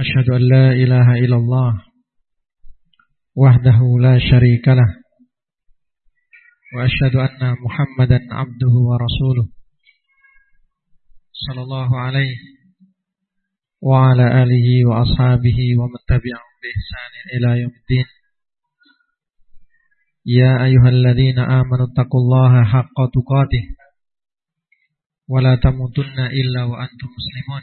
أشهد أن لا إله إلا الله وحده لا شريك له وأشهد أن محمدا عبده ورسوله صلى الله عليه وعلى آله وأصحابه ومن تبعهم بإحسان إلى يوم الدين يا أيها الذين آمنوا اتقوا الله حق تقاته ولا تموتن إلا وأنتم مسلمون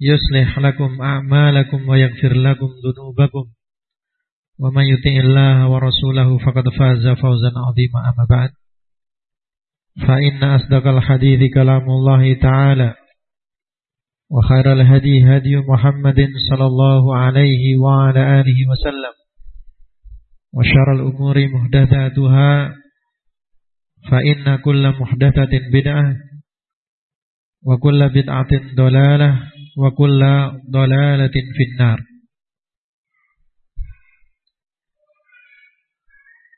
يصلح لكم أعمالكم ويغفر لكم ذنوبكم ومن يطع الله ورسوله فقد فاز فوزا عظيما أما بعد فإن أصدق الحديث كلام الله تعالى وخير الهدي هدي محمد صلى الله عليه وعلى آله وسلم وشر الأمور محدثاتها فإن كل محدثة بدعة وكل بدعة ضلالة wa kulla dalalatin finnar.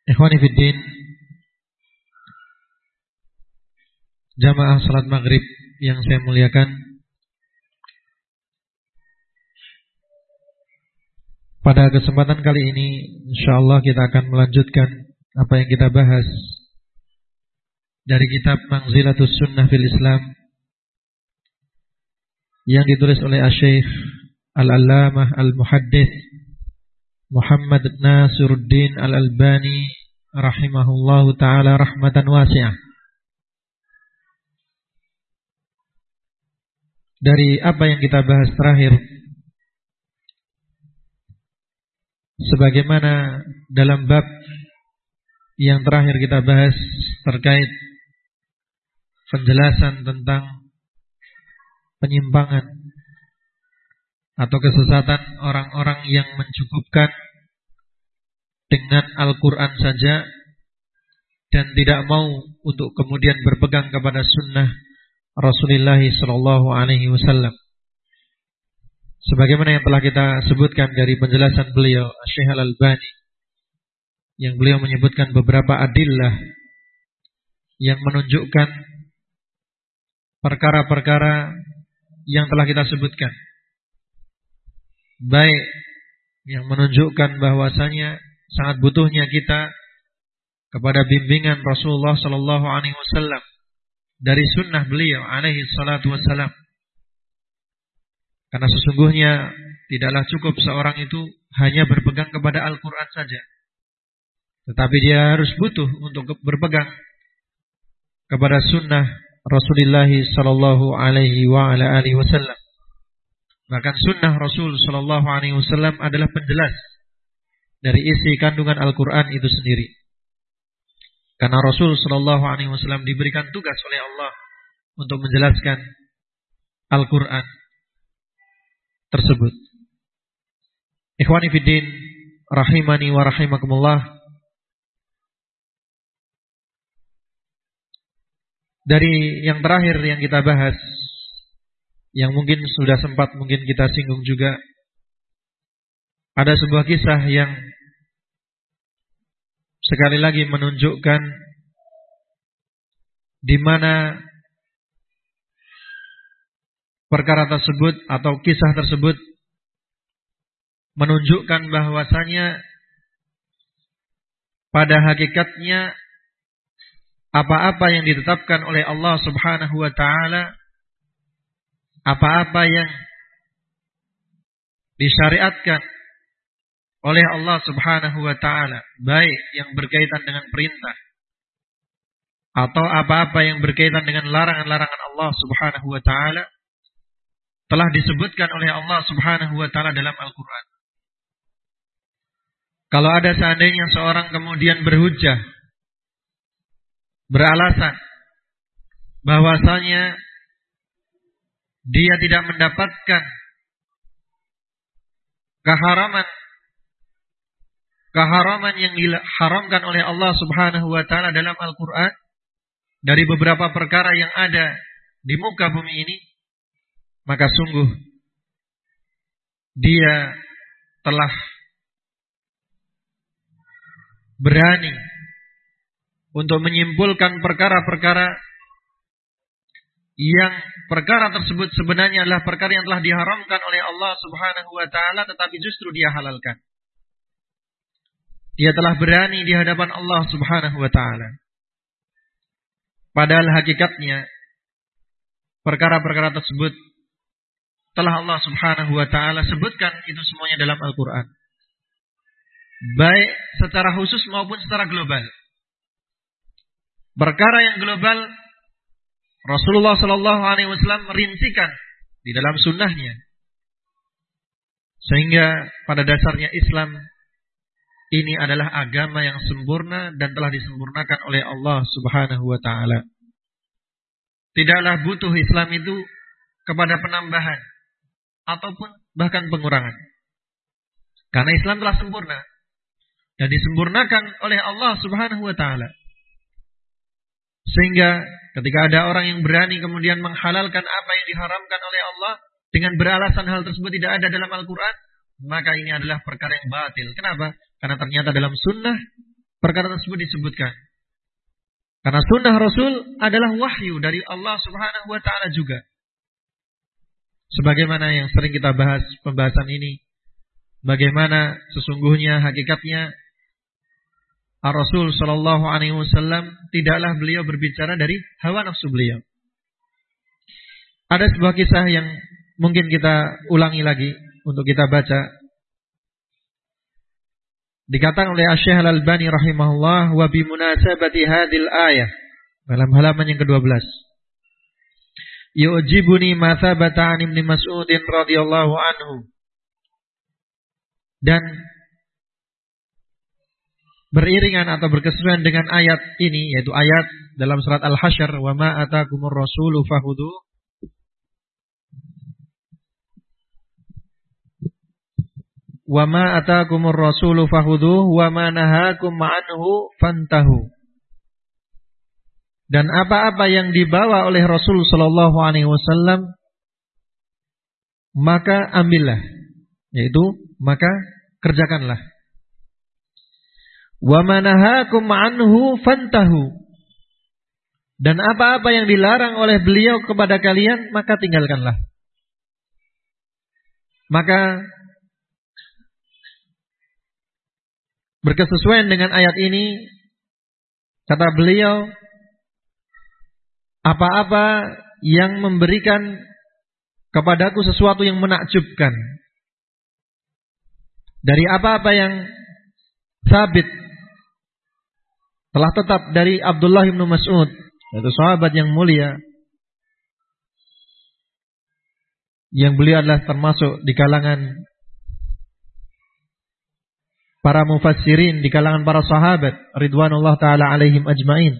Ikhwani fiddin Jamaah salat maghrib yang saya muliakan Pada kesempatan kali ini InsyaAllah kita akan melanjutkan Apa yang kita bahas Dari kitab Mangzilatus Sunnah fil Islam yang ditulis oleh Syekh Al-Allamah Al-Muhaddis Muhammad Nasiruddin Al-Albani rahimahullahu taala rahmatan wasi'ah. Dari apa yang kita bahas terakhir sebagaimana dalam bab yang terakhir kita bahas terkait penjelasan tentang penyimpangan atau kesesatan orang-orang yang mencukupkan dengan Al-Quran saja dan tidak mau untuk kemudian berpegang kepada sunnah Rasulullah Sallallahu Alaihi Wasallam. Sebagaimana yang telah kita sebutkan dari penjelasan beliau Syekh Al Albani, yang beliau menyebutkan beberapa adillah yang menunjukkan perkara-perkara yang telah kita sebutkan. Baik yang menunjukkan bahwasanya sangat butuhnya kita kepada bimbingan Rasulullah sallallahu alaihi wasallam dari sunnah beliau alaihi salatu wasallam. Karena sesungguhnya tidaklah cukup seorang itu hanya berpegang kepada Al-Qur'an saja. Tetapi dia harus butuh untuk berpegang kepada sunnah Rasulullah sallallahu alaihi wa ala alihi wasallam. Bahkan sunnah Rasul sallallahu alaihi wasallam adalah penjelas dari isi kandungan Al-Qur'an itu sendiri. Karena Rasul sallallahu alaihi wasallam diberikan tugas oleh Allah untuk menjelaskan Al-Qur'an tersebut. Ikhwani fiddin rahimani wa rahimakumullah. Dari yang terakhir yang kita bahas Yang mungkin sudah sempat mungkin kita singgung juga Ada sebuah kisah yang Sekali lagi menunjukkan di mana perkara tersebut atau kisah tersebut menunjukkan bahwasanya pada hakikatnya apa-apa yang ditetapkan oleh Allah Subhanahu wa taala apa-apa yang disyariatkan oleh Allah Subhanahu wa taala, baik yang berkaitan dengan perintah atau apa-apa yang berkaitan dengan larangan-larangan Allah Subhanahu wa taala telah disebutkan oleh Allah Subhanahu wa taala dalam Al-Qur'an. Kalau ada seandainya seorang kemudian berhujah beralasan bahwasanya dia tidak mendapatkan keharaman keharaman yang diharamkan oleh Allah Subhanahu wa taala dalam Al-Qur'an dari beberapa perkara yang ada di muka bumi ini maka sungguh dia telah berani untuk menyimpulkan perkara-perkara yang perkara tersebut sebenarnya adalah perkara yang telah diharamkan oleh Allah Subhanahu wa taala tetapi justru dia halalkan. Dia telah berani di hadapan Allah Subhanahu wa taala. Padahal hakikatnya perkara-perkara tersebut telah Allah Subhanahu wa taala sebutkan itu semuanya dalam Al-Qur'an. Baik secara khusus maupun secara global. Perkara yang global Rasulullah Shallallahu Alaihi Wasallam merincikan di dalam sunnahnya, sehingga pada dasarnya Islam ini adalah agama yang sempurna dan telah disempurnakan oleh Allah Subhanahu Wa Taala. Tidaklah butuh Islam itu kepada penambahan ataupun bahkan pengurangan, karena Islam telah sempurna dan disempurnakan oleh Allah Subhanahu Wa Taala. Sehingga ketika ada orang yang berani kemudian menghalalkan apa yang diharamkan oleh Allah dengan beralasan hal tersebut tidak ada dalam Al-Quran, maka ini adalah perkara yang batil. Kenapa? Karena ternyata dalam sunnah perkara tersebut disebutkan. Karena sunnah Rasul adalah wahyu dari Allah Subhanahu wa Ta'ala juga. Sebagaimana yang sering kita bahas pembahasan ini, bagaimana sesungguhnya hakikatnya Rasul Shallallahu Alaihi Wasallam tidaklah beliau berbicara dari hawa nafsu beliau. Ada sebuah kisah yang mungkin kita ulangi lagi untuk kita baca. Dikatakan oleh Syekh Al-Albani rahimahullah wa bi munasabati hadil ayah dalam halaman yang ke-12. Yu'jibuni ma thabata an Ibnu Mas'ud radhiyallahu anhu. Dan beriringan atau berkesesuaian dengan ayat ini yaitu ayat dalam surat Al-Hasyr wa ma atakumur rasulu fahudu. Wa ma atakumur rasulu fahudu wa ma nahakum anhu fantahu. Dan apa-apa yang dibawa oleh Rasul sallallahu alaihi wasallam maka ambillah yaitu maka kerjakanlah Wa manahakum anhu fantahu. Dan apa-apa yang dilarang oleh beliau kepada kalian, maka tinggalkanlah. Maka berkesesuaian dengan ayat ini, kata beliau, apa-apa yang memberikan kepadaku sesuatu yang menakjubkan. Dari apa-apa yang sabit telah tetap dari Abdullah bin Mas'ud yaitu sahabat yang mulia yang beliau adalah termasuk di kalangan para mufassirin di kalangan para sahabat ridwanullah taala alaihim ajmain.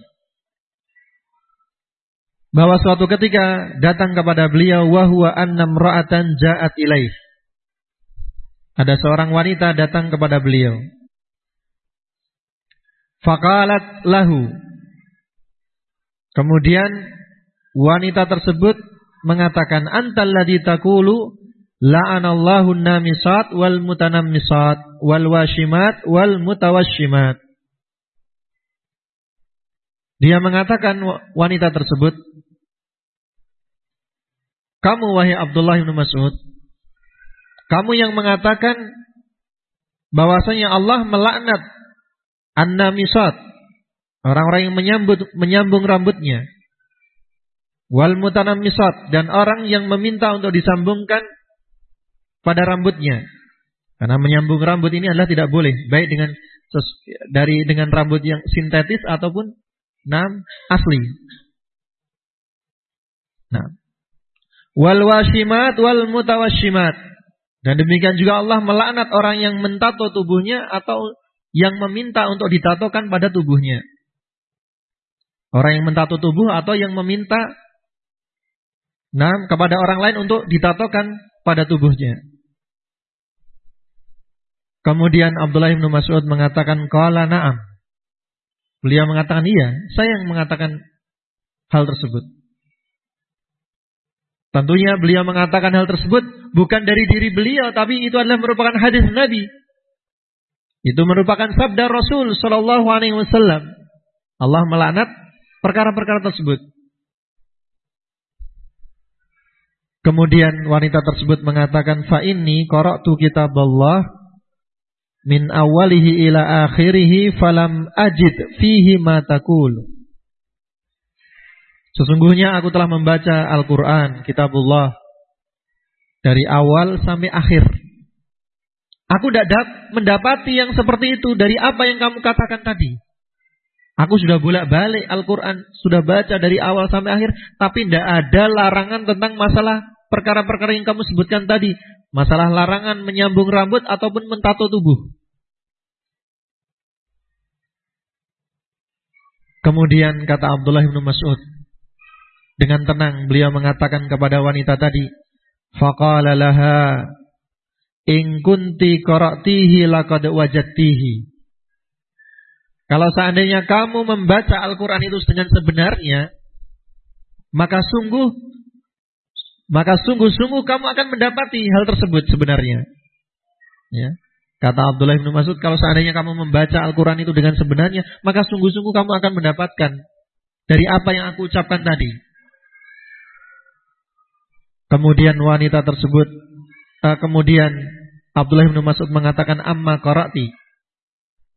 Bahwa suatu ketika datang kepada beliau wahwa annam ra'atan ja'at ilaih. Ada seorang wanita datang kepada beliau Fakalat lahu. Kemudian wanita tersebut mengatakan antal ladzi taqulu la'anallahu namisat wal mutanammisat wal washimat wal mutawashimat. Dia mengatakan wanita tersebut kamu wahai Abdullah bin Mas'ud kamu yang mengatakan bahwasanya Allah melaknat An-namisat. Orang-orang yang menyambut, menyambung rambutnya. Wal mutanamisat. Dan orang yang meminta untuk disambungkan pada rambutnya. Karena menyambung rambut ini adalah tidak boleh, baik dengan dari dengan rambut yang sintetis ataupun nam asli. Nah, wal washimat wal mutawashimat. Dan demikian juga Allah melaknat orang yang mentato tubuhnya atau yang meminta untuk ditatokan pada tubuhnya. Orang yang mentato tubuh atau yang meminta nah, kepada orang lain untuk ditatokan pada tubuhnya. Kemudian Abdullah bin Mas'ud mengatakan qala na'am. Beliau mengatakan iya, saya yang mengatakan hal tersebut. Tentunya beliau mengatakan hal tersebut bukan dari diri beliau tapi itu adalah merupakan hadis Nabi. Itu merupakan sabda Rasul sallallahu alaihi wasallam. Allah melaknat perkara-perkara tersebut. Kemudian wanita tersebut mengatakan fa inni qara'tu kitaballah min awalihi ila akhirih falam ajid fihi ma taqul. Sesungguhnya aku telah membaca Al-Qur'an, kitabullah dari awal sampai akhir. Aku tidak mendapati yang seperti itu dari apa yang kamu katakan tadi. Aku sudah bolak-balik Al-Quran, sudah baca dari awal sampai akhir, tapi tidak ada larangan tentang masalah perkara-perkara yang kamu sebutkan tadi. Masalah larangan menyambung rambut ataupun mentato tubuh. Kemudian kata Abdullah bin Mas'ud, dengan tenang beliau mengatakan kepada wanita tadi, Faqala laha, In kunti qara'tihi laqad wajadtihi. Kalau seandainya kamu membaca Al-Quran itu dengan sebenarnya, maka sungguh, maka sungguh-sungguh kamu akan mendapati hal tersebut sebenarnya. Ya. Kata Abdullah bin Mas'ud, kalau seandainya kamu membaca Al-Quran itu dengan sebenarnya, maka sungguh-sungguh kamu akan mendapatkan dari apa yang aku ucapkan tadi. Kemudian wanita tersebut, uh, kemudian Abdullah bin Mas'ud mengatakan, Amma qara'ti,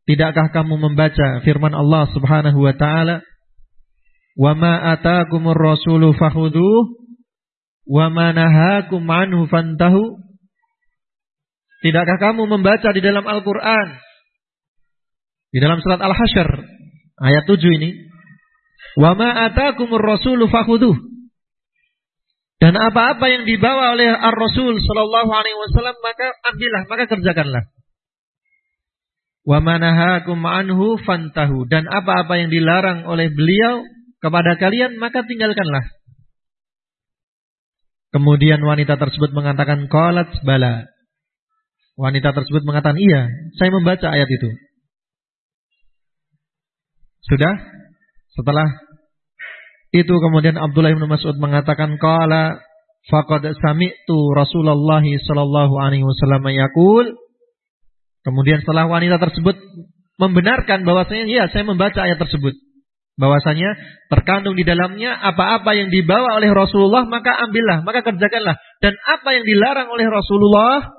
Tidakkah kamu membaca firman Allah Subhanahu wa taala, "Wa ma ataakumur rasulu fakhudhuh wa ma nahakum anhu fantahu"? Tidakkah kamu membaca di dalam Al-Qur'an? Di dalam surat Al-Hasyr ayat 7 ini, "Wa ma ataakumur rasulu fakhudhuh" Dan apa-apa yang dibawa oleh Ar-Rasul sallallahu alaihi wasallam maka ambillah, maka kerjakanlah. Wa manahakum anhu fantahu dan apa-apa yang dilarang oleh beliau kepada kalian maka tinggalkanlah. Kemudian wanita tersebut mengatakan qalat bala. Wanita tersebut mengatakan iya, saya membaca ayat itu. Sudah? Setelah itu kemudian Abdullah bin Mas'ud mengatakan qala faqad sami'tu Rasulullah sallallahu alaihi wasallam yaqul Kemudian setelah wanita tersebut membenarkan bahwasanya ya saya membaca ayat tersebut. Bahwasanya terkandung di dalamnya apa-apa yang dibawa oleh Rasulullah maka ambillah, maka kerjakanlah. Dan apa yang dilarang oleh Rasulullah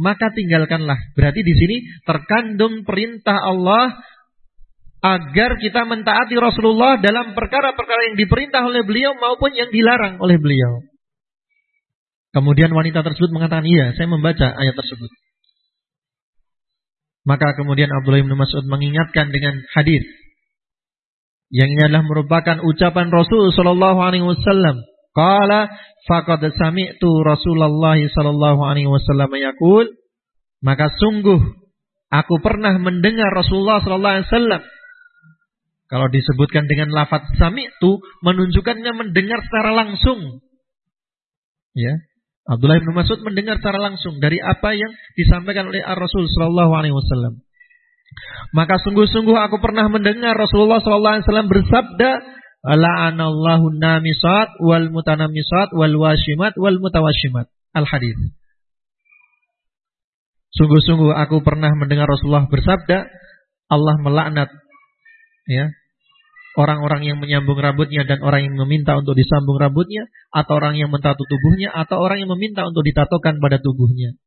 maka tinggalkanlah. Berarti di sini terkandung perintah Allah agar kita mentaati Rasulullah dalam perkara-perkara yang diperintah oleh beliau maupun yang dilarang oleh beliau. Kemudian wanita tersebut mengatakan, iya saya membaca ayat tersebut. Maka kemudian Abdullah bin Mas'ud mengingatkan dengan hadis yang ini adalah merupakan ucapan Rasul sallallahu alaihi wasallam. Qala faqad sami'tu Rasulullah sallallahu alaihi wasallam yaqul maka sungguh aku pernah mendengar Rasulullah sallallahu alaihi wasallam kalau disebutkan dengan lafaz sami'tu menunjukkannya mendengar secara langsung. Ya. Abdullah bin Mas'ud mendengar secara langsung dari apa yang disampaikan oleh Ar-Rasul sallallahu alaihi wasallam. Maka sungguh-sungguh aku pernah mendengar Rasulullah sallallahu alaihi wasallam bersabda, "La'anallahu namisat wal mutanamisat wal washimat wal mutawashimat." Al-hadis. Sungguh-sungguh aku pernah mendengar Rasulullah bersabda, Allah melaknat ya, orang-orang yang menyambung rambutnya dan orang yang meminta untuk disambung rambutnya, atau orang yang mentato tubuhnya, atau orang yang meminta untuk ditatokan pada tubuhnya.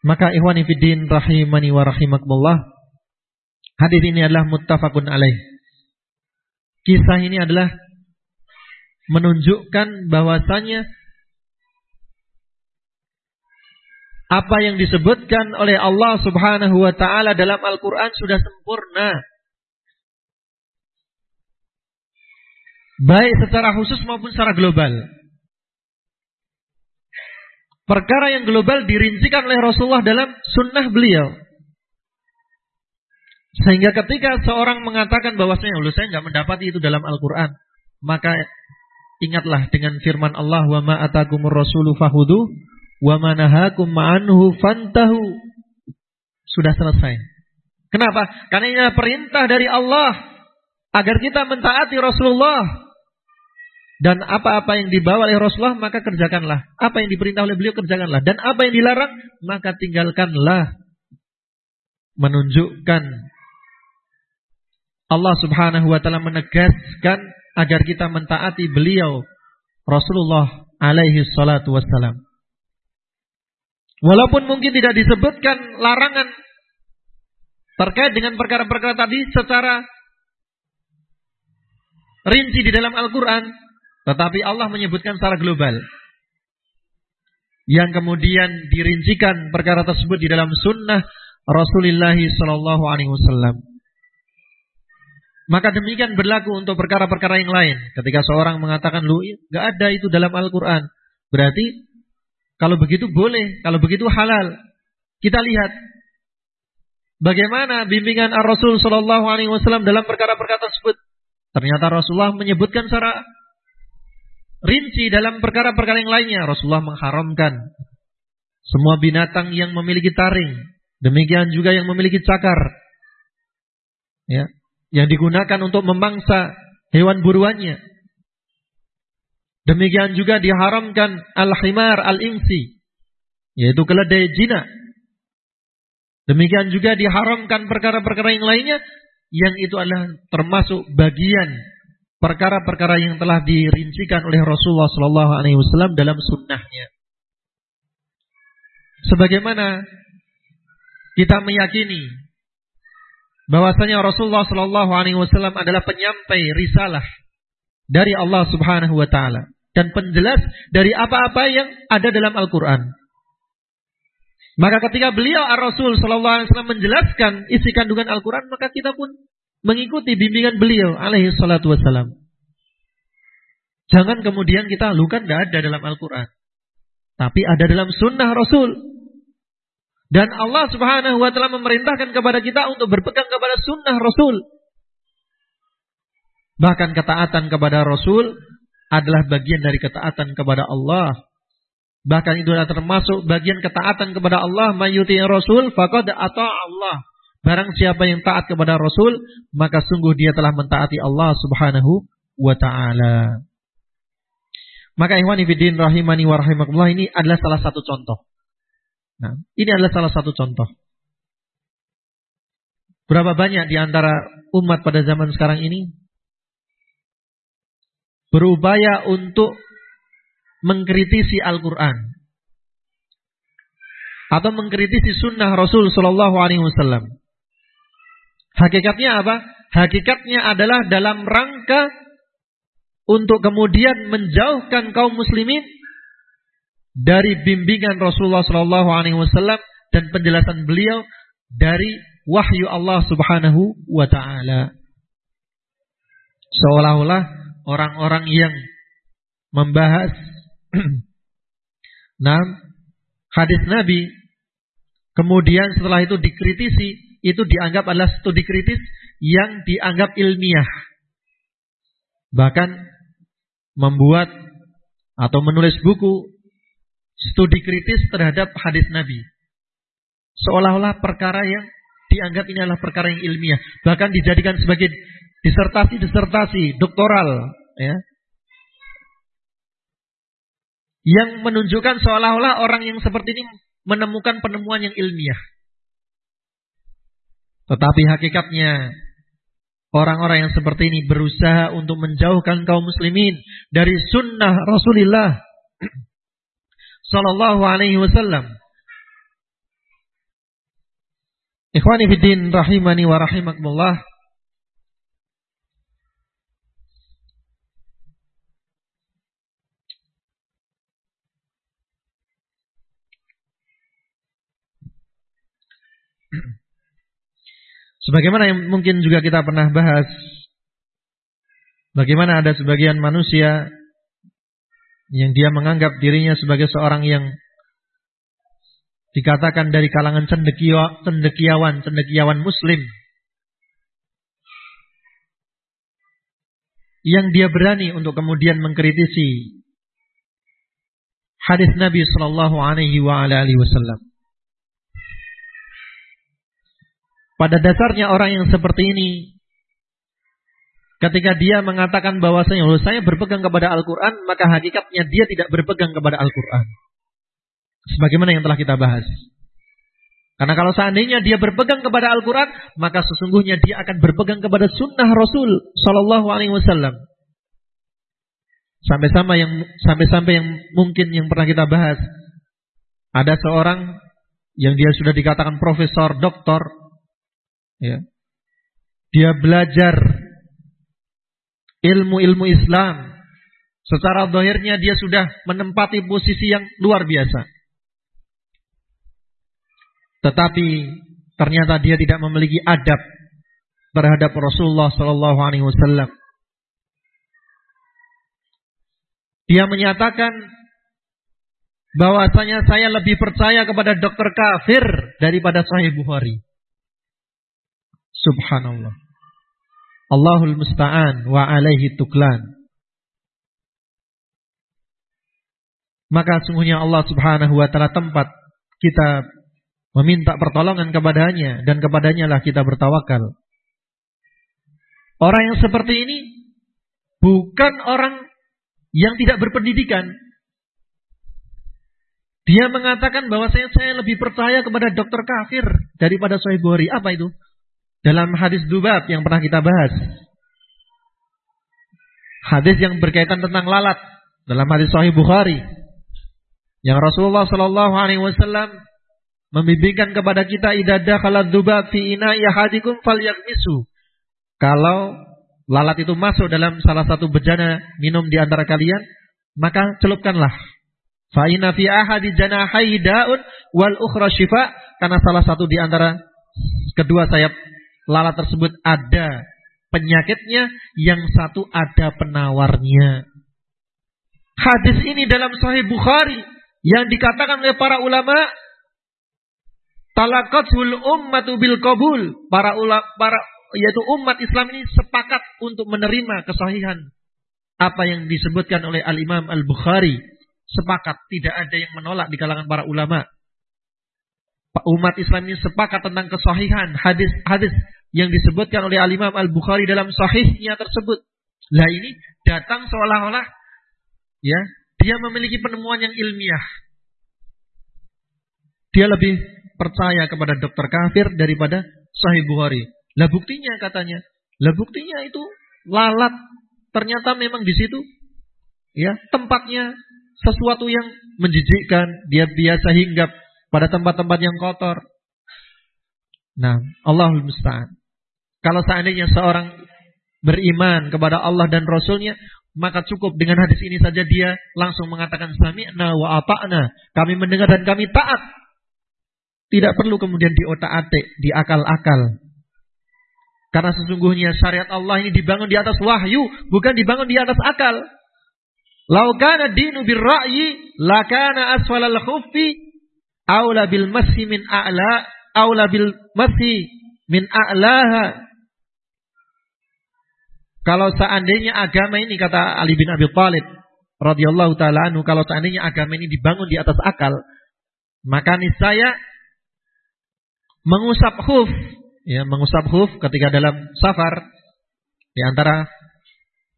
Maka ikhwani fiddin rahimani wa rahimakumullah. Hadis ini adalah muttafaqun alaih. Kisah ini adalah menunjukkan bahwasanya apa yang disebutkan oleh Allah Subhanahu wa taala dalam Al-Qur'an sudah sempurna. Baik secara khusus maupun secara global. Perkara yang global dirincikan oleh Rasulullah dalam sunnah beliau. Sehingga ketika seorang mengatakan bahwasanya Allah saya nggak mendapati itu dalam Al-Quran, maka ingatlah dengan firman Allah wa ma atakumur rasulu fahudu wa manahakum ma'anhu fantahu. Sudah selesai. Kenapa? Karena ini perintah dari Allah agar kita mentaati Rasulullah dan apa-apa yang dibawa oleh Rasulullah maka kerjakanlah. Apa yang diperintah oleh beliau kerjakanlah dan apa yang dilarang maka tinggalkanlah. Menunjukkan Allah Subhanahu wa taala menegaskan agar kita mentaati beliau Rasulullah alaihi salatu wassalam. Walaupun mungkin tidak disebutkan larangan terkait dengan perkara-perkara tadi secara rinci di dalam Al-Quran, tetapi Allah menyebutkan secara global. Yang kemudian dirincikan perkara tersebut di dalam sunnah Rasulullah Sallallahu Alaihi Wasallam. Maka demikian berlaku untuk perkara-perkara yang lain. Ketika seorang mengatakan, lu nggak ada itu dalam Al-Quran. Berarti kalau begitu boleh, kalau begitu halal. Kita lihat bagaimana bimbingan Ar-Rasul Shallallahu Alaihi Wasallam dalam perkara-perkara tersebut. Ternyata Rasulullah menyebutkan secara rinci dalam perkara-perkara yang lainnya. Rasulullah mengharamkan semua binatang yang memiliki taring. Demikian juga yang memiliki cakar. Ya, yang digunakan untuk memangsa hewan buruannya. Demikian juga diharamkan al-himar al-insi, yaitu keledai jina. Demikian juga diharamkan perkara-perkara yang lainnya, yang itu adalah termasuk bagian perkara-perkara yang telah dirincikan oleh Rasulullah Wasallam dalam sunnahnya. Sebagaimana kita meyakini bahwasanya Rasulullah Shallallahu Alaihi Wasallam adalah penyampai risalah dari Allah Subhanahu Wa Taala dan penjelas dari apa-apa yang ada dalam Al-Quran. Maka ketika beliau Ar-Rasul Shallallahu Alaihi Wasallam menjelaskan isi kandungan Al-Quran, maka kita pun mengikuti bimbingan beliau alaihi salatu. Jangan kemudian kita lukan tidak ada dalam Al-Quran. Tapi ada dalam sunnah Rasul. Dan Allah Subhanahu wa taala memerintahkan kepada kita untuk berpegang kepada sunnah Rasul. Bahkan ketaatan kepada Rasul adalah bagian dari ketaatan kepada Allah. Bahkan itu adalah termasuk bagian ketaatan kepada Allah. Mayuti Rasul faqad ata Allah. Barang siapa yang taat kepada Rasul, maka sungguh dia telah mentaati Allah Subhanahu wa taala. Maka ikhwan fillah rahimani wa rahimakumullah ini adalah salah satu contoh Nah, ini adalah salah satu contoh. Berapa banyak di antara umat pada zaman sekarang ini berupaya untuk mengkritisi Al-Quran atau mengkritisi Sunnah Rasul Shallallahu Alaihi Wasallam. Hakikatnya apa? Hakikatnya adalah dalam rangka untuk kemudian menjauhkan kaum muslimin dari bimbingan Rasulullah Shallallahu Alaihi Wasallam dan penjelasan beliau dari wahyu Allah Subhanahu wa Ta'ala. Seolah-olah orang-orang yang membahas nah, hadis Nabi kemudian setelah itu dikritisi itu dianggap adalah studi kritis yang dianggap ilmiah. Bahkan membuat atau menulis buku studi kritis terhadap hadis Nabi. Seolah-olah perkara yang dianggap ini adalah perkara yang ilmiah, bahkan dijadikan sebagai disertasi-disertasi doktoral, ya. Yang menunjukkan seolah-olah orang yang seperti ini menemukan penemuan yang ilmiah. Tetapi hakikatnya orang-orang yang seperti ini berusaha untuk menjauhkan kaum muslimin dari sunnah Rasulullah sallallahu alaihi wasallam. Ikhwani fiddin rahimani wa rahimakumullah. Sebagaimana yang mungkin juga kita pernah bahas, bagaimana ada sebagian manusia yang dia menganggap dirinya sebagai seorang yang dikatakan dari kalangan cendekiawan, cendekiawan muslim. Yang dia berani untuk kemudian mengkritisi hadis Nabi Shallallahu Alaihi Wasallam. Pada dasarnya orang yang seperti ini ketika dia mengatakan bahwasanya saya berpegang kepada Al-Qur'an, maka hakikatnya dia tidak berpegang kepada Al-Qur'an. Sebagaimana yang telah kita bahas. Karena kalau seandainya dia berpegang kepada Al-Quran, maka sesungguhnya dia akan berpegang kepada sunnah Rasul Sallallahu Alaihi Wasallam. Sampai-sampai yang sampai-sampai yang mungkin yang pernah kita bahas, ada seorang yang dia sudah dikatakan profesor, doktor, ya, dia belajar ilmu-ilmu Islam. Secara dohirnya dia sudah menempati posisi yang luar biasa. Tetapi ternyata dia tidak memiliki adab terhadap Rasulullah Wasallam. Dia menyatakan bahwasanya saya lebih percaya kepada dokter kafir daripada Sahih Bukhari. Subhanallah. Allahul musta'an wa alaihi tuklan. Maka sungguhnya Allah Subhanahu wa taala tempat kita meminta pertolongan kepadanya dan kepadanya lah kita bertawakal. Orang yang seperti ini bukan orang yang tidak berpendidikan. Dia mengatakan bahwa saya, lebih percaya kepada dokter kafir daripada Sahih. Apa itu? Dalam hadis Dubab yang pernah kita bahas. Hadis yang berkaitan tentang lalat dalam hadis Sahih Bukhari. Yang Rasulullah Shallallahu Alaihi Wasallam membimbingkan kepada kita idadah kalau dubab fi ina yahadikum falyakmisu. Kalau lalat itu masuk dalam salah satu bejana minum di antara kalian, maka celupkanlah. Fa inna fi ahadi janahai daun wal ukhra shifa karena salah satu di antara kedua sayap lalat tersebut ada penyakitnya, yang satu ada penawarnya. Hadis ini dalam Sahih Bukhari yang dikatakan oleh para ulama Talakatul ummatu bil kabul. Para ulama, para yaitu umat Islam ini sepakat untuk menerima kesahihan apa yang disebutkan oleh Al Imam Al Bukhari. Sepakat, tidak ada yang menolak di kalangan para ulama. Umat Islam ini sepakat tentang kesahihan hadis-hadis yang disebutkan oleh Al Imam Al Bukhari dalam sahihnya tersebut. Lah ini datang seolah-olah ya dia memiliki penemuan yang ilmiah. Dia lebih percaya kepada dokter kafir daripada Sahih Bukhari. Lah buktinya katanya. Lah buktinya itu lalat ternyata memang di situ ya tempatnya sesuatu yang menjijikkan, dia biasa hinggap pada tempat-tempat yang kotor. Nah, Allahul musta'an. Kalau seandainya seorang beriman kepada Allah dan Rasulnya, maka cukup dengan hadis ini saja dia langsung mengatakan sami'na wa ata'na. Kami mendengar dan kami taat. Tidak perlu kemudian diotak-atik, diakal-akal. Karena sesungguhnya syariat Allah ini dibangun di atas wahyu, bukan dibangun di atas akal. Laukana dinu birra'yi, lakana asfalal khuffi, aula bil masih min a'la, aula bil masih min a'laha. Kalau seandainya agama ini kata Ali bin Abi Thalib radhiyallahu taala anhu, kalau seandainya agama ini dibangun di atas akal, maka niscaya mengusap khuf, ya, mengusap khuf ketika dalam safar di antara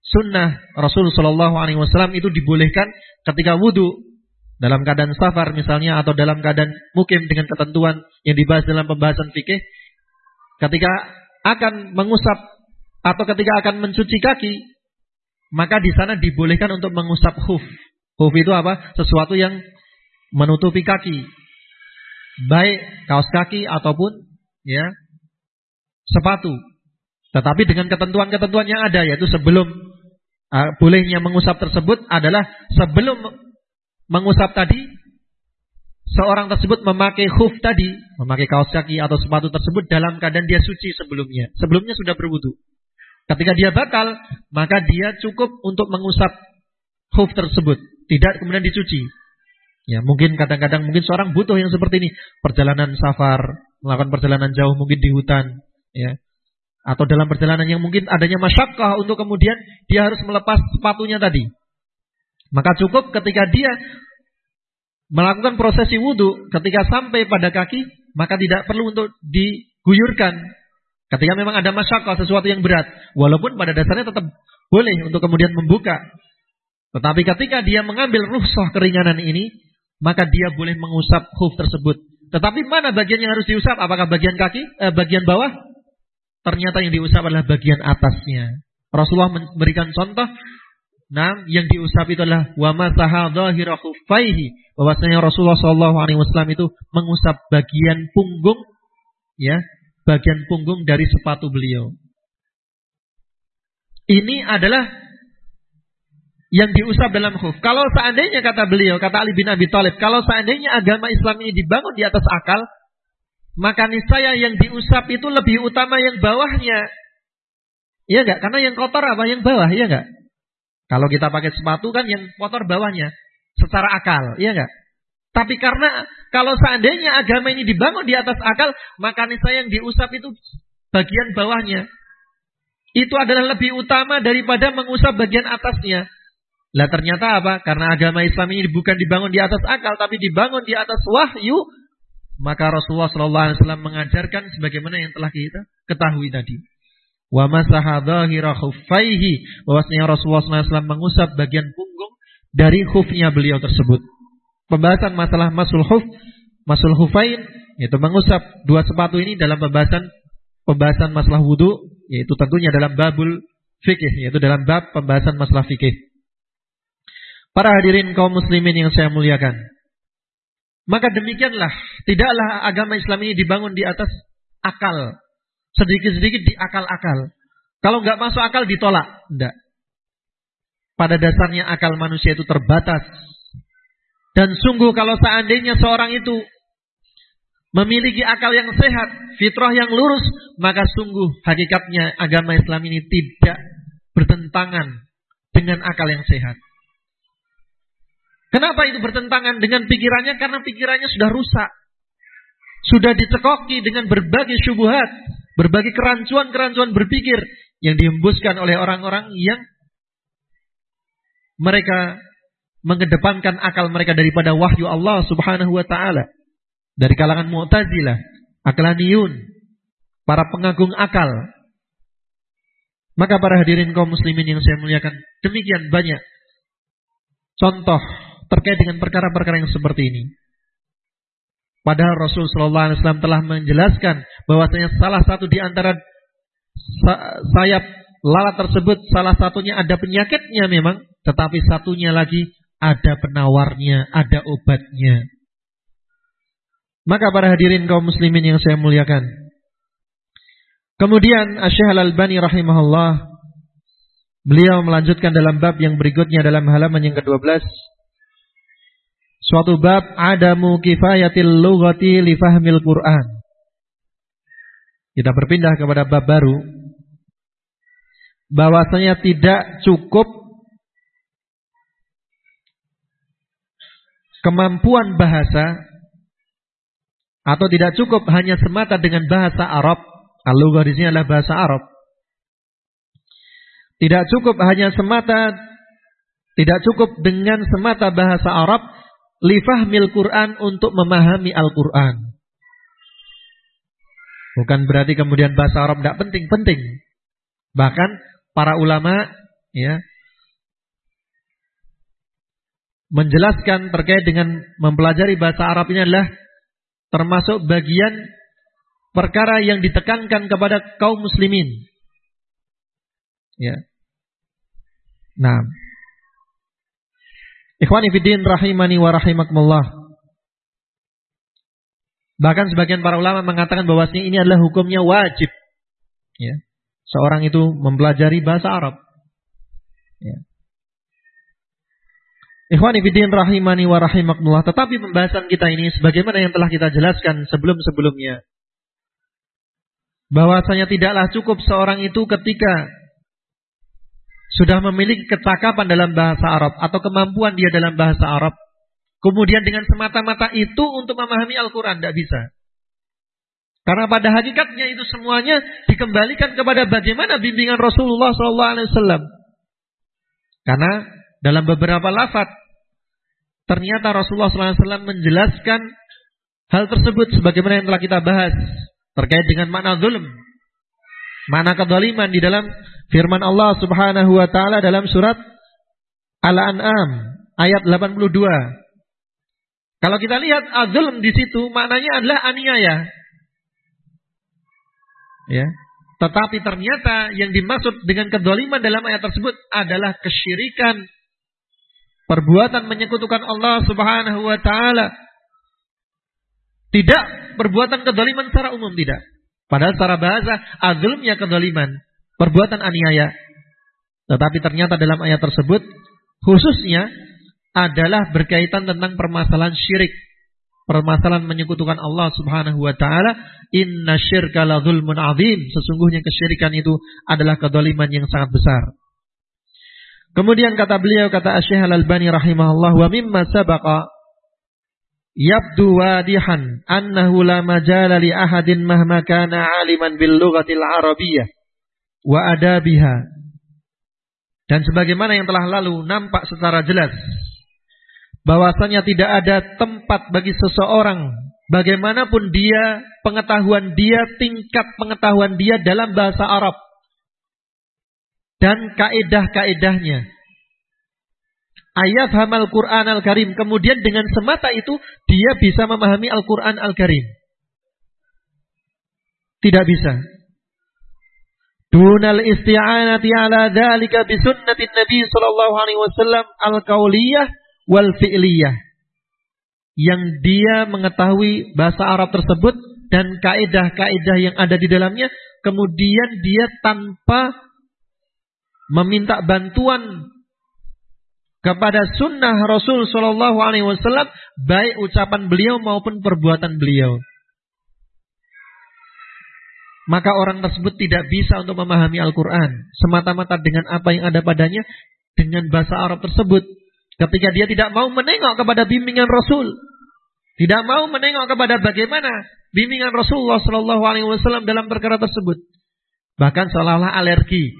sunnah Rasul Shallallahu Alaihi Wasallam itu dibolehkan ketika wudhu dalam keadaan safar misalnya atau dalam keadaan mukim dengan ketentuan yang dibahas dalam pembahasan fikih ketika akan mengusap atau ketika akan mencuci kaki maka di sana dibolehkan untuk mengusap khuf. Khuf itu apa? Sesuatu yang menutupi kaki baik kaos kaki ataupun ya sepatu. Tetapi dengan ketentuan-ketentuan yang ada yaitu sebelum uh, bolehnya mengusap tersebut adalah sebelum mengusap tadi seorang tersebut memakai khuf tadi, memakai kaos kaki atau sepatu tersebut dalam keadaan dia suci sebelumnya. Sebelumnya sudah berwudu. Ketika dia bakal, maka dia cukup untuk mengusap khuf tersebut, tidak kemudian dicuci. Ya, mungkin kadang-kadang mungkin seorang butuh yang seperti ini, perjalanan safar, melakukan perjalanan jauh mungkin di hutan, ya. Atau dalam perjalanan yang mungkin adanya masyakkah untuk kemudian dia harus melepas sepatunya tadi. Maka cukup ketika dia melakukan prosesi wudhu ketika sampai pada kaki, maka tidak perlu untuk diguyurkan. Ketika memang ada masyarakat sesuatu yang berat, walaupun pada dasarnya tetap boleh untuk kemudian membuka. Tetapi ketika dia mengambil ruhsah keringanan ini, maka dia boleh mengusap khuf tersebut. Tetapi mana bagian yang harus diusap? Apakah bagian kaki, eh, bagian bawah? Ternyata yang diusap adalah bagian atasnya. Rasulullah memberikan contoh Nah, yang diusap itu adalah wa masaha dhahira khuffaihi. Bahwasanya Rasulullah sallallahu alaihi wasallam itu mengusap bagian punggung ya, bagian punggung dari sepatu beliau. Ini adalah yang diusap dalam khuf. Kalau seandainya kata beliau, kata Ali bin Abi Thalib, kalau seandainya agama Islam ini dibangun di atas akal, maka niscaya yang diusap itu lebih utama yang bawahnya. Iya enggak? Karena yang kotor apa? Yang bawah, iya enggak? Kalau kita pakai sepatu kan yang kotor bawahnya secara akal, iya enggak? Tapi karena kalau seandainya agama ini dibangun di atas akal, maka niscaya yang diusap itu bagian bawahnya. Itu adalah lebih utama daripada mengusap bagian atasnya. Lah ternyata apa? Karena agama Islam ini bukan dibangun di atas akal, tapi dibangun di atas wahyu, maka Rasulullah SAW mengajarkan sebagaimana yang telah kita ketahui tadi wa masaha khuffaihi bahwasanya Rasulullah SAW mengusap bagian punggung dari khufnya beliau tersebut. Pembahasan masalah masul khuf, masul khufain yaitu mengusap dua sepatu ini dalam pembahasan pembahasan masalah wudu yaitu tentunya dalam babul fikih yaitu dalam bab pembahasan masalah fikih. Para hadirin kaum muslimin yang saya muliakan. Maka demikianlah tidaklah agama Islam ini dibangun di atas akal Sedikit-sedikit di akal-akal. Kalau nggak masuk akal ditolak. Enggak. Pada dasarnya akal manusia itu terbatas. Dan sungguh kalau seandainya seorang itu memiliki akal yang sehat, fitrah yang lurus, maka sungguh hakikatnya agama Islam ini tidak bertentangan dengan akal yang sehat. Kenapa itu bertentangan dengan pikirannya? Karena pikirannya sudah rusak. Sudah dicekoki dengan berbagai syubuhat. Berbagai kerancuan-kerancuan berpikir yang dihembuskan oleh orang-orang yang mereka mengedepankan akal mereka daripada wahyu Allah Subhanahu wa taala. Dari kalangan Mu'tazilah, Aklaniyun, para pengagung akal. Maka para hadirin kaum muslimin yang saya muliakan, demikian banyak contoh terkait dengan perkara-perkara yang seperti ini. Padahal Rasul Shallallahu Alaihi Wasallam telah menjelaskan bahwasanya salah satu di antara sayap lalat tersebut salah satunya ada penyakitnya memang, tetapi satunya lagi ada penawarnya, ada obatnya. Maka para hadirin kaum muslimin yang saya muliakan. Kemudian Asy'ah Al-Albani rahimahullah beliau melanjutkan dalam bab yang berikutnya dalam halaman yang ke-12 Suatu bab adamu kifayatil lughati li fahmil Quran. Kita berpindah kepada bab baru. Bahwasanya tidak cukup kemampuan bahasa atau tidak cukup hanya semata dengan bahasa Arab. Al-lughah di adalah bahasa Arab. Tidak cukup hanya semata tidak cukup dengan semata bahasa Arab lifahmil Quran untuk memahami Al-Quran. Bukan berarti kemudian bahasa Arab tidak penting-penting. Bahkan para ulama ya menjelaskan terkait dengan mempelajari bahasa Arab ini adalah termasuk bagian perkara yang ditekankan kepada kaum muslimin. Ya. Nah, Ikhwani fiddin rahimani wa rahimakumullah. Bahkan sebagian para ulama mengatakan bahwasanya ini adalah hukumnya wajib. Ya. Seorang itu mempelajari bahasa Arab. Ya. Ikhwani bidin rahimani wa rahimakumullah. Tetapi pembahasan kita ini sebagaimana yang telah kita jelaskan sebelum-sebelumnya. Bahwasanya tidaklah cukup seorang itu ketika sudah memiliki kecakapan dalam bahasa Arab atau kemampuan dia dalam bahasa Arab. Kemudian dengan semata-mata itu untuk memahami Al-Quran. Tidak bisa. Karena pada hakikatnya itu semuanya dikembalikan kepada bagaimana bimbingan Rasulullah SAW. Karena dalam beberapa lafaz Ternyata Rasulullah SAW menjelaskan hal tersebut sebagaimana yang telah kita bahas terkait dengan makna zulm. Makna kezaliman di dalam firman Allah Subhanahu wa taala dalam surat Al-An'am ayat 82. Kalau kita lihat azulm di situ maknanya adalah aniaya. Ya. Tetapi ternyata yang dimaksud dengan kedoliman dalam ayat tersebut adalah kesyirikan perbuatan menyekutukan Allah Subhanahu wa taala. Tidak perbuatan kedoliman secara umum tidak. Padahal secara bahasa azlumnya kedoliman, perbuatan aniaya. Tetapi ternyata dalam ayat tersebut khususnya adalah berkaitan tentang permasalahan syirik. Permasalahan menyekutukan Allah Subhanahu wa taala, inna syirka la zulmun azim. Sesungguhnya kesyirikan itu adalah kedoliman yang sangat besar. Kemudian kata beliau kata Syekh Al-Albani rahimahullah wa mimma sabaqa yabdu wadihan annahu la majala li ahadin mahma kana aliman bil lughatil arabiyyah wa adabiha dan sebagaimana yang telah lalu nampak secara jelas bahwasanya tidak ada tempat bagi seseorang bagaimanapun dia pengetahuan dia tingkat pengetahuan dia dalam bahasa Arab dan kaedah-kaedahnya. Ayat hamal Quran Al-Karim. Kemudian dengan semata itu dia bisa memahami Al-Quran Al-Karim. Tidak bisa. Dunal isti'anati ala dhalika bisunnatin Nabi sallallahu alaihi wasallam al-qauliyah wal fi'liyah. Yang dia mengetahui bahasa Arab tersebut dan kaedah-kaedah yang ada di dalamnya, kemudian dia tanpa meminta bantuan kepada sunnah Rasul Shallallahu Alaihi Wasallam baik ucapan beliau maupun perbuatan beliau. Maka orang tersebut tidak bisa untuk memahami Al-Quran semata-mata dengan apa yang ada padanya dengan bahasa Arab tersebut. Ketika dia tidak mau menengok kepada bimbingan Rasul, tidak mau menengok kepada bagaimana bimbingan Rasulullah Shallallahu Alaihi Wasallam dalam perkara tersebut, bahkan seolah-olah alergi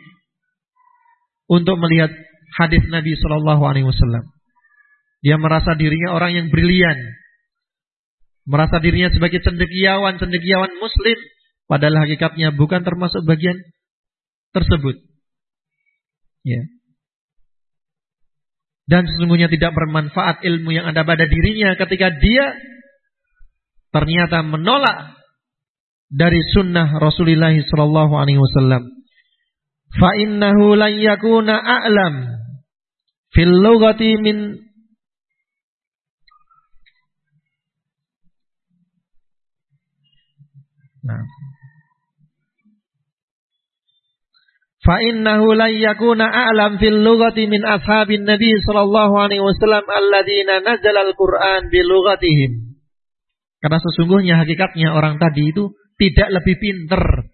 untuk melihat hadis Nabi Shallallahu Alaihi Wasallam. Dia merasa dirinya orang yang brilian, merasa dirinya sebagai cendekiawan, cendekiawan Muslim, padahal hakikatnya bukan termasuk bagian tersebut. Ya. Dan sesungguhnya tidak bermanfaat ilmu yang ada pada dirinya ketika dia ternyata menolak dari sunnah Rasulullah Shallallahu Alaihi Wasallam fa innahu lan yakuna a'lam fil lughati min Nah. Fa innahu lan yakuna a'lam fil lughati min ashabin nabi sallallahu alaihi wasallam alladziina nazala al-Qur'an bi lughatihim. Karena sesungguhnya hakikatnya orang tadi itu tidak lebih pinter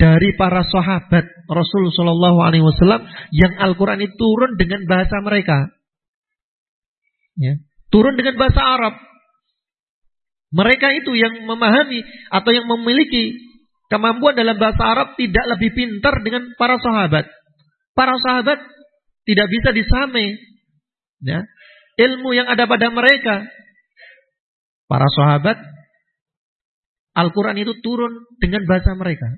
dari para sahabat Rasul Shallallahu Alaihi Wasallam yang Al-Quran itu turun dengan bahasa mereka, ya. turun dengan bahasa Arab. Mereka itu yang memahami atau yang memiliki kemampuan dalam bahasa Arab tidak lebih pintar dengan para sahabat. Para sahabat tidak bisa disame. Ya. Ilmu yang ada pada mereka. Para sahabat, Al-Quran itu turun dengan bahasa mereka.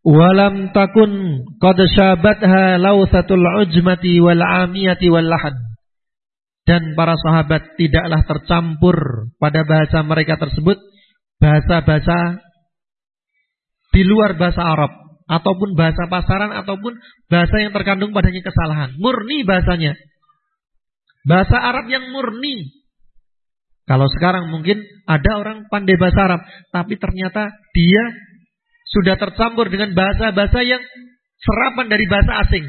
Walam takun qad syabatha lausatul ujmati wal amiyati wal lahad. Dan para sahabat tidaklah tercampur pada bahasa mereka tersebut bahasa-bahasa di luar bahasa Arab ataupun bahasa pasaran ataupun bahasa yang terkandung padanya kesalahan. Murni bahasanya. Bahasa Arab yang murni. Kalau sekarang mungkin ada orang pandai bahasa Arab, tapi ternyata dia sudah tercampur dengan bahasa-bahasa yang serapan dari bahasa asing.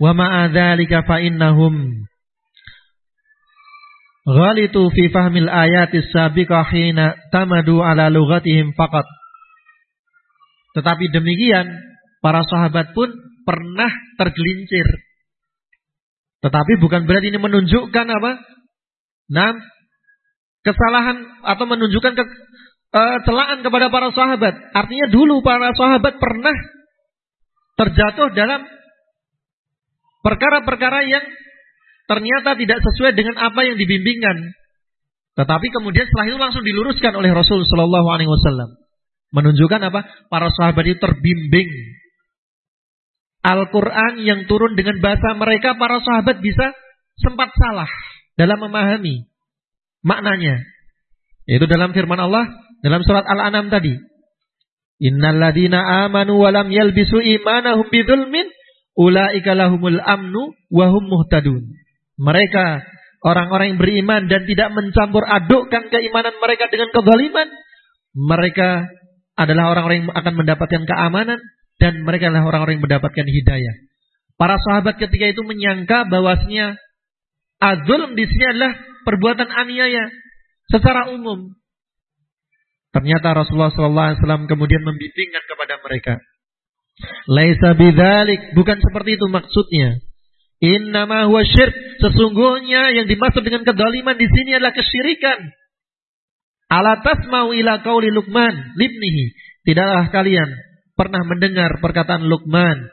Wa ma'adzalika fa innahum ghalitu fi fahmil ayatis sabiqah tamadu ala lughatihim faqat. Tetapi demikian para sahabat pun pernah tergelincir. Tetapi bukan berarti ini menunjukkan apa? Nah, kesalahan atau menunjukkan ke, uh, celaan kepada para sahabat. Artinya dulu para sahabat pernah terjatuh dalam perkara-perkara yang ternyata tidak sesuai dengan apa yang dibimbingkan. Tetapi kemudian setelah itu langsung diluruskan oleh Rasul Shallallahu Alaihi Wasallam, menunjukkan apa? Para sahabat itu terbimbing. Al-Quran yang turun dengan bahasa mereka, para sahabat bisa sempat salah dalam memahami maknanya. Yaitu dalam firman Allah dalam surat Al-An'am tadi. Innalladzina amanu walam yalbisu imanahum bidzulmin Ulaika lahumul amnu wahum muhtadun. Mereka orang-orang yang beriman dan tidak mencampur adukkan keimanan mereka dengan kezaliman. Mereka adalah orang-orang yang akan mendapatkan keamanan dan mereka adalah orang-orang yang mendapatkan hidayah. Para sahabat ketika itu menyangka bahwasanya azulm di sini adalah perbuatan aniaya secara umum. Ternyata Rasulullah SAW kemudian membimbingkan kepada mereka. Laisa bidzalik, bukan seperti itu maksudnya. Innama huwa syirk. Sesungguhnya yang dimaksud dengan kedaliman di sini adalah kesyirikan. Ala tasma'u ila qauli Luqman libnihi. Tidaklah kalian pernah mendengar perkataan Luqman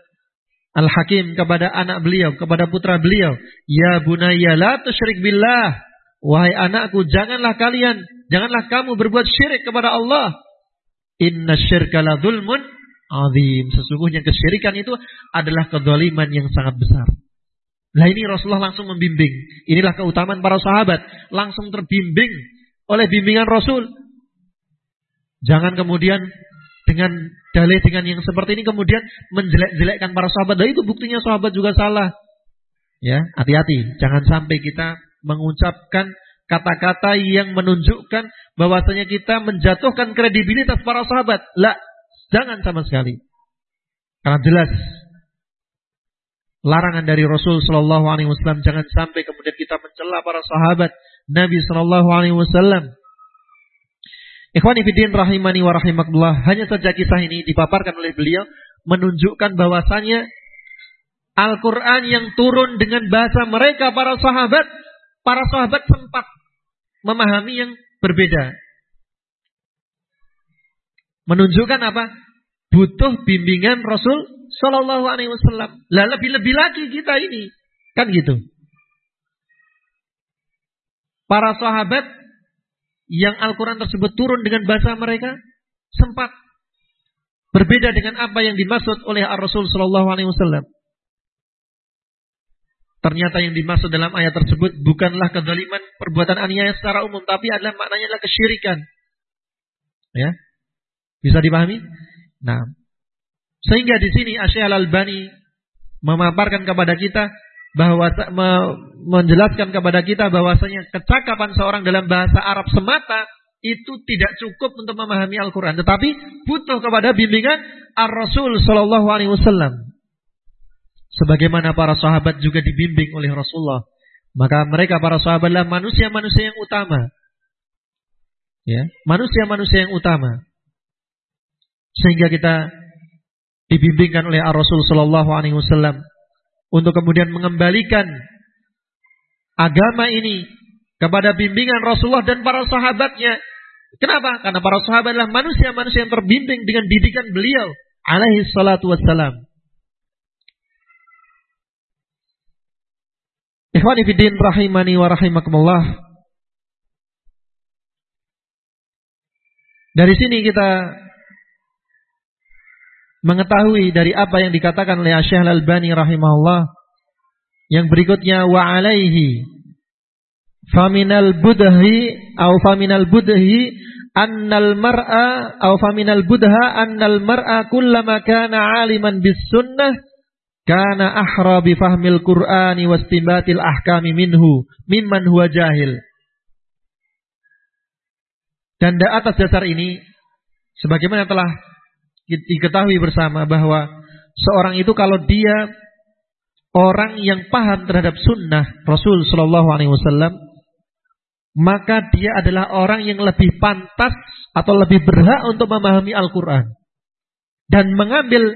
Al-Hakim kepada anak beliau, kepada putra beliau, "Ya bunayya la tusyrik billah." Wahai anakku, janganlah kalian, janganlah kamu berbuat syirik kepada Allah. Inna syirka la zulmun azim. Sesungguhnya kesyirikan itu adalah kezaliman yang sangat besar. Nah ini Rasulullah langsung membimbing. Inilah keutamaan para sahabat. Langsung terbimbing oleh bimbingan Rasul. Jangan kemudian dengan dalih dengan yang seperti ini kemudian menjelek-jelekkan para sahabat. Dan itu buktinya sahabat juga salah. Ya, hati-hati. Jangan sampai kita mengucapkan kata-kata yang menunjukkan bahwasanya kita menjatuhkan kredibilitas para sahabat. Lah, Jangan sama sekali. Karena jelas larangan dari Rasul Shallallahu Alaihi Wasallam jangan sampai kemudian kita mencela para sahabat Nabi Shallallahu Alaihi Wasallam. Ikhwani Fidin rahimani wa rahimakumullah. Hanya saja kisah ini dipaparkan oleh beliau menunjukkan bahwasanya Al-Quran yang turun dengan bahasa mereka para sahabat, para sahabat sempat memahami yang berbeda. Menunjukkan apa? Butuh bimbingan Rasul Shallallahu Alaihi Wasallam. Lah lebih-lebih lagi kita ini, kan gitu. Para sahabat yang Al-Quran tersebut turun dengan bahasa mereka sempat berbeda dengan apa yang dimaksud oleh Rasul Shallallahu Alaihi Wasallam. Ternyata yang dimaksud dalam ayat tersebut bukanlah kezaliman perbuatan aniaya secara umum, tapi adalah maknanya adalah kesyirikan. Ya, bisa dipahami? Nah, sehingga di sini Asy'al Al-Albani memaparkan kepada kita bahwa me, menjelaskan kepada kita bahwasanya kecakapan seorang dalam bahasa Arab semata itu tidak cukup untuk memahami Al-Qur'an, tetapi butuh kepada bimbingan Ar-Rasul sallallahu alaihi wasallam. Sebagaimana para sahabat juga dibimbing oleh Rasulullah, maka mereka para sahabat adalah manusia-manusia yang utama. Ya, manusia-manusia yang utama. Sehingga kita dibimbingkan oleh Rasul Shallallahu Alaihi Wasallam untuk kemudian mengembalikan agama ini kepada bimbingan Rasulullah dan para sahabatnya. Kenapa? Karena para sahabat adalah manusia-manusia yang terbimbing dengan didikan beliau alaihi salatu wassalam. Ikhwani fiddin rahimani wa rahimakumullah. Dari sini kita mengetahui dari apa yang dikatakan oleh Syekh Al-Albani rahimahullah yang berikutnya wa alaihi faminal budhi au faminal budhi annal mar'a au faminal budha annal mar'a kullama kana aliman bis sunnah kana ahra bi fahmil qur'ani wastimbatil ahkami minhu mimman huwa jahil. Dan di atas dasar ini sebagaimana telah diketahui bersama bahwa seorang itu kalau dia orang yang paham terhadap sunnah Rasul Shallallahu Alaihi Wasallam, maka dia adalah orang yang lebih pantas atau lebih berhak untuk memahami Al-Quran dan mengambil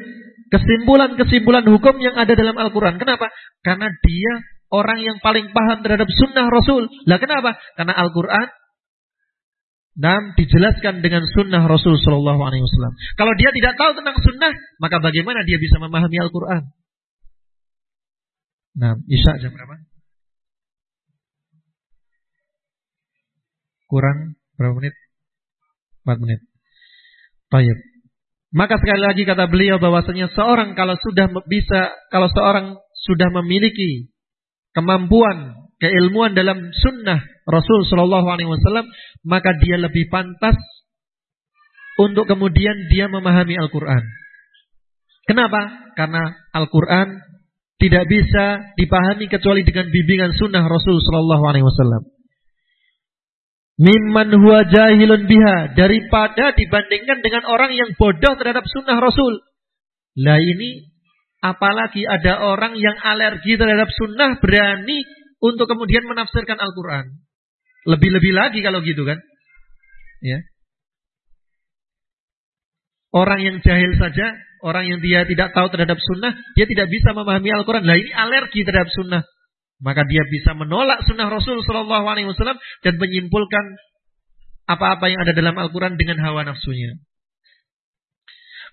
kesimpulan-kesimpulan hukum yang ada dalam Al-Quran. Kenapa? Karena dia orang yang paling paham terhadap sunnah Rasul. Lah kenapa? Karena Al-Quran dan dijelaskan dengan sunnah Rasul Shallallahu Alaihi Wasallam. Kalau dia tidak tahu tentang sunnah, maka bagaimana dia bisa memahami Al-Quran? Nah, Isya jam berapa? Kurang berapa menit? 4 menit. Baik. Maka sekali lagi kata beliau bahwasanya seorang kalau sudah bisa, kalau seorang sudah memiliki kemampuan, keilmuan dalam sunnah Rasul Shallallahu Alaihi Wasallam, maka dia lebih pantas untuk kemudian dia memahami Al-Quran. Kenapa? Karena Al-Quran tidak bisa dipahami kecuali dengan bimbingan sunnah Rasul Shallallahu Alaihi Wasallam. Mimman huwa jahilun biha daripada dibandingkan dengan orang yang bodoh terhadap sunnah Rasul. Lah ini apalagi ada orang yang alergi terhadap sunnah berani untuk kemudian menafsirkan Al-Quran. Lebih-lebih lagi kalau gitu kan. Ya. Orang yang jahil saja, orang yang dia tidak tahu terhadap sunnah, dia tidak bisa memahami Al-Quran. Lah ini alergi terhadap sunnah. Maka dia bisa menolak sunnah Rasul Shallallahu Alaihi Wasallam dan menyimpulkan apa-apa yang ada dalam Al-Quran dengan hawa nafsunya.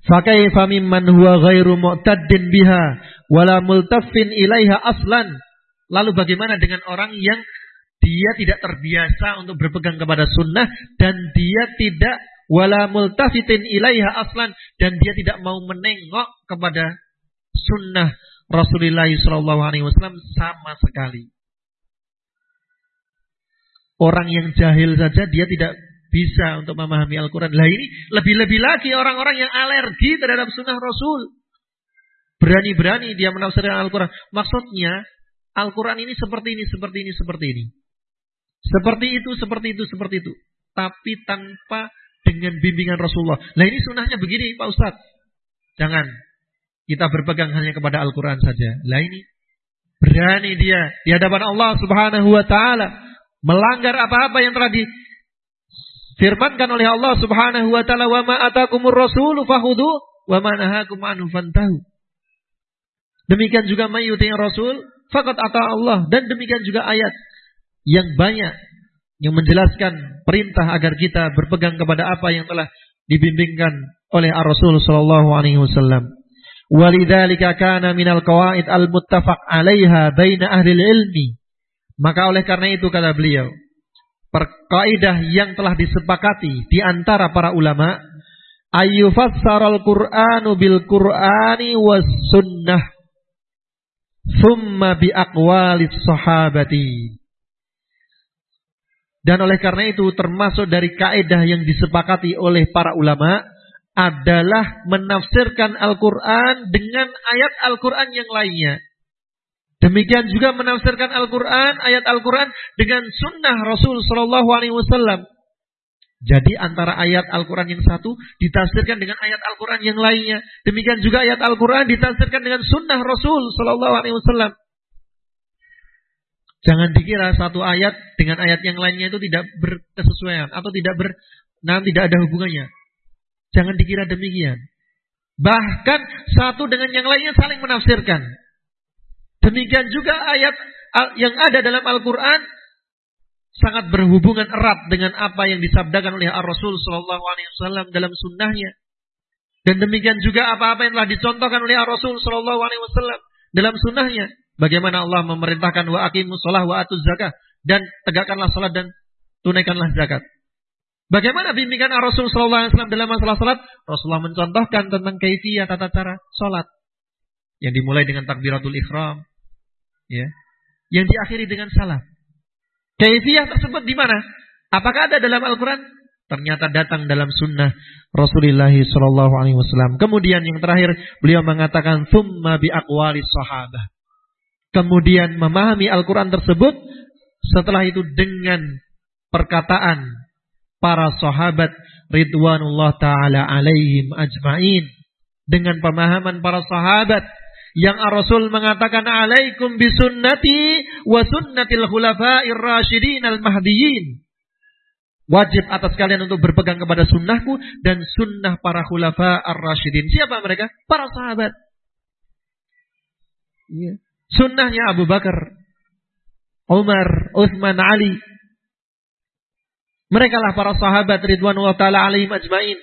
Fakaifa mimman huwa ghairu mu'taddin biha wala multaffin ilaiha aslan. Lalu bagaimana dengan orang yang dia tidak terbiasa untuk berpegang kepada sunnah dan dia tidak wala multafitin ilaiha aslan dan dia tidak mau menengok kepada sunnah Rasulullah Shallallahu Alaihi Wasallam sama sekali. Orang yang jahil saja dia tidak bisa untuk memahami Al-Quran. Lah ini lebih-lebih lagi orang-orang yang alergi terhadap sunnah Rasul. Berani-berani dia menafsirkan Al-Quran. Maksudnya Al-Quran ini seperti ini, seperti ini, seperti ini. Seperti itu, seperti itu, seperti itu. Tapi tanpa dengan bimbingan Rasulullah. Nah ini sunnahnya begini Pak Ustadz. Jangan. Kita berpegang hanya kepada Al-Quran saja. Lah ini berani dia di hadapan Allah Subhanahu wa taala melanggar apa-apa yang telah difirmankan oleh Allah Subhanahu wa taala wa ma atakumur rasulu fahudu wa ma nahakum anhu fantahu. Demikian juga mayyuti rasul fakat ata Allah dan demikian juga ayat yang banyak yang menjelaskan perintah agar kita berpegang kepada apa yang telah dibimbingkan oleh Rasul sallallahu alaihi wasallam. Walidzalika kana minal qawaid al-muttafaq 'alaiha baina ahli ilmi. Maka oleh karena itu kata beliau, perkaidah yang telah disepakati di antara para ulama ayyufassaral Qur'anu bil Qur'ani was sunnah thumma bi aqwalis sahabati. Dan oleh karena itu termasuk dari kaidah yang disepakati oleh para ulama adalah menafsirkan Al-Quran dengan ayat Al-Quran yang lainnya. Demikian juga menafsirkan Al-Quran, ayat Al-Quran dengan sunnah Rasul Sallallahu Alaihi Wasallam. Jadi antara ayat Al-Quran yang satu ditafsirkan dengan ayat Al-Quran yang lainnya. Demikian juga ayat Al-Quran ditafsirkan dengan sunnah Rasul Sallallahu Alaihi Wasallam. Jangan dikira satu ayat dengan ayat yang lainnya itu tidak berkesesuaian atau tidak ber, nah, tidak ada hubungannya. Jangan dikira demikian. Bahkan satu dengan yang lainnya saling menafsirkan. Demikian juga ayat yang ada dalam Al-Quran sangat berhubungan erat dengan apa yang disabdakan oleh Ar-Rasul Shallallahu Alaihi Wasallam dalam sunnahnya. Dan demikian juga apa-apa yang telah dicontohkan oleh Ar-Rasul Shallallahu Alaihi Wasallam dalam sunnahnya. Bagaimana Allah memerintahkan wa aqimus sholah wa atuz zakah dan tegakkanlah salat dan tunaikanlah zakat. Bagaimana bimbingan Rasulullah SAW dalam masalah salat? Rasulullah mencontohkan tentang kaifiyah tata cara salat. Yang dimulai dengan takbiratul ikhram. Ya. Yang diakhiri dengan salam. Kaifiyah tersebut di mana? Apakah ada dalam Al-Quran? Ternyata datang dalam sunnah Rasulullah Shallallahu Alaihi Wasallam. Kemudian yang terakhir beliau mengatakan thumma bi aqwali sahabah. Kemudian memahami Al-Quran tersebut setelah itu dengan perkataan para sahabat ridwanullah taala alaihim ajmain dengan pemahaman para sahabat yang Rasul mengatakan alaikum bisunnati wa sunnatil khulafa'ir rasyidin al-mahdiyyin. Wajib atas kalian untuk berpegang kepada sunnahku dan sunnah para khulafa ar-rasyidin. Siapa mereka? Para sahabat. Ya. Sunnahnya Abu Bakar, Umar, Uthman, Ali. Mereka lah para sahabat ridwanullah ta'ala alaihim ajmain.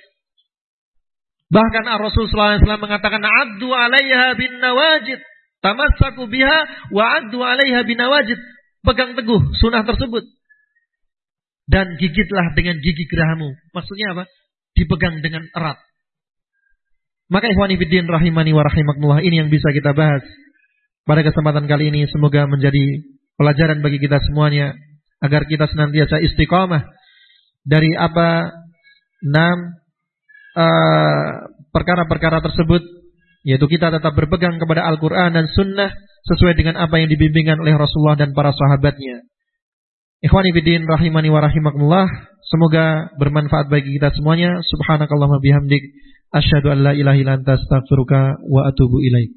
Bahkan Rasul SAW mengatakan, Addu alaiha bin nawajid. Tamassaku biha wa addu alaiha bin nawajid. Pegang teguh sunnah tersebut. Dan gigitlah dengan gigi gerahamu. Maksudnya apa? Dipegang dengan erat. Maka ikhwani fiddin rahimani wa rahimakumullah. Ini yang bisa kita bahas. Pada kesempatan kali ini semoga menjadi pelajaran bagi kita semuanya. Agar kita senantiasa istiqamah. Dari apa? Enam Eh, perkara-perkara tersebut yaitu kita tetap berpegang kepada Al-Qur'an dan sunnah sesuai dengan apa yang dibimbingkan oleh Rasulullah dan para sahabatnya. Ikhwani bidin rahimani wa rahimakumullah. Semoga bermanfaat bagi kita semuanya. Subhanakallahumma bihamdik asyhadu an la ilaha illa anta astaghfiruka wa atubu ilaik.